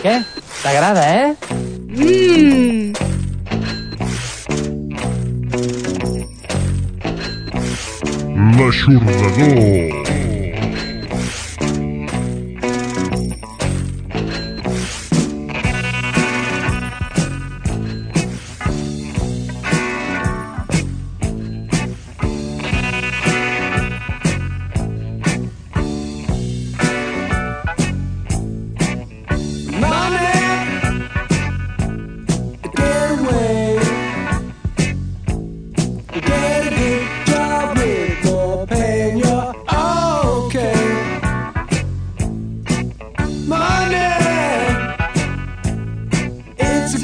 Què? T'agrada, eh? Mmm! L'aixordador.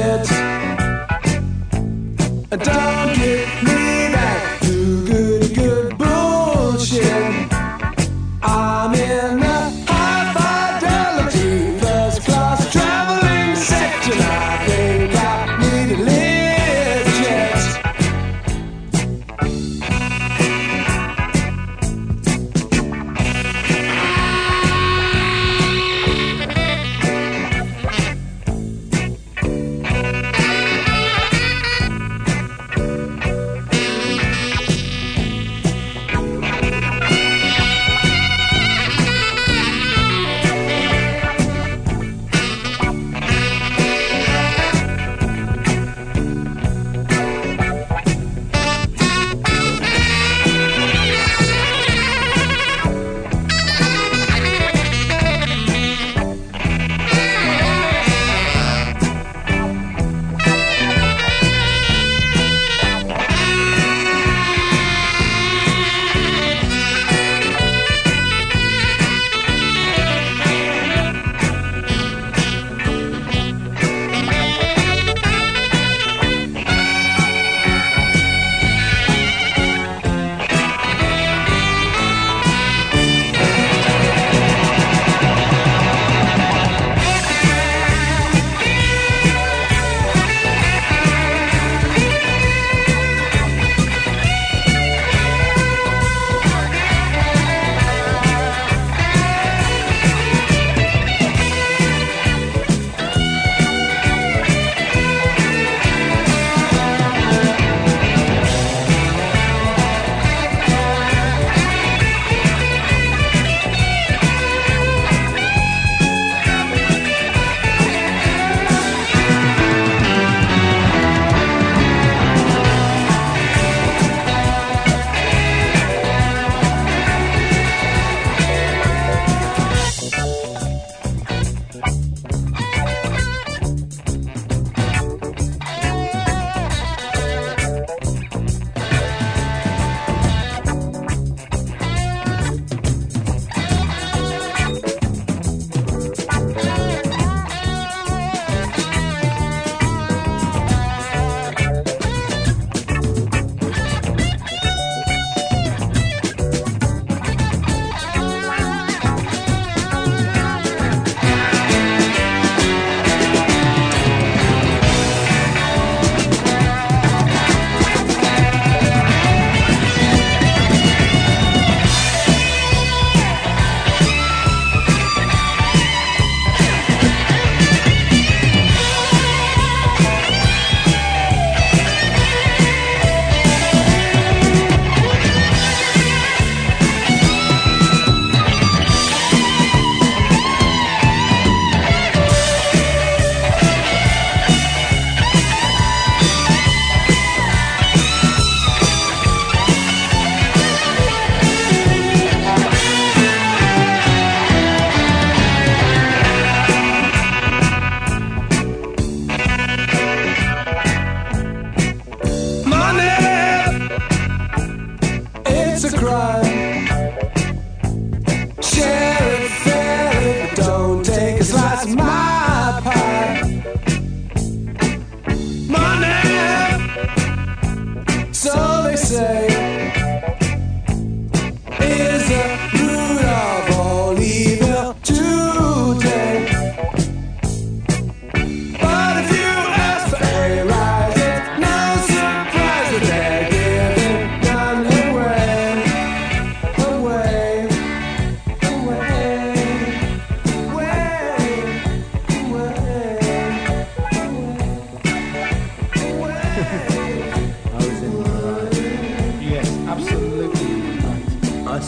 Yeah.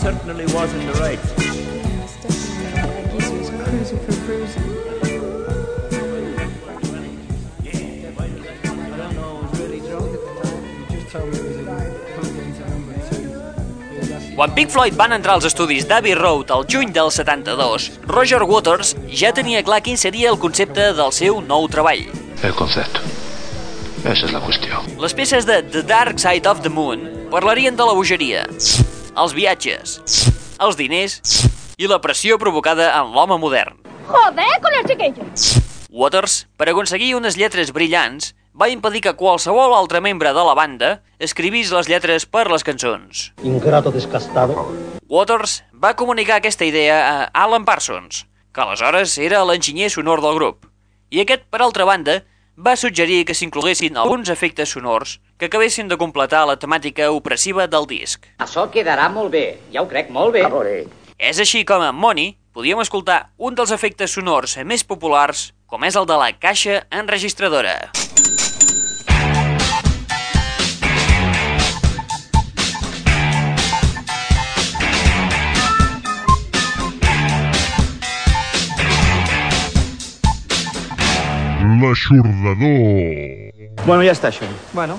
Certainly was in the right. Yes, definitely. Like he was cruising for bruising. Quan Pink Floyd van entrar als estudis d'Abbey Road al juny del 72, Roger Waters ja tenia clar quin seria el concepte del seu nou treball. El concepto. Esa es la cuestión. Les peces de The Dark Side of the Moon parlarien de la bogeria, els viatges, els diners i la pressió provocada en l'home modern. Joder, con los chiquillos. Waters, per aconseguir unes lletres brillants, va impedir que qualsevol altre membre de la banda escrivís les lletres per les cançons. Ingrato descastado. Waters va comunicar aquesta idea a Alan Parsons, que aleshores era l'enginyer sonor del grup, i aquest, per altra banda, va suggerir que s'incloguessin alguns efectes sonors que acabessin de completar la temàtica opressiva del disc. Això quedarà molt bé, ja ho crec molt bé. És així com a Money podíem escoltar un dels efectes sonors més populars, com és el de la caixa enregistradora. L'aixordador. Bueno, ya está, Sean. Bueno.